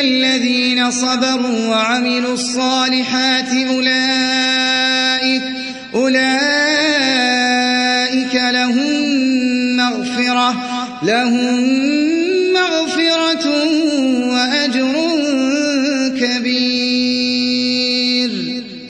الذين صبروا وعملوا الصالحات أولئك أولئك لهم مغفرة لهم مغفرة وأجر كبير.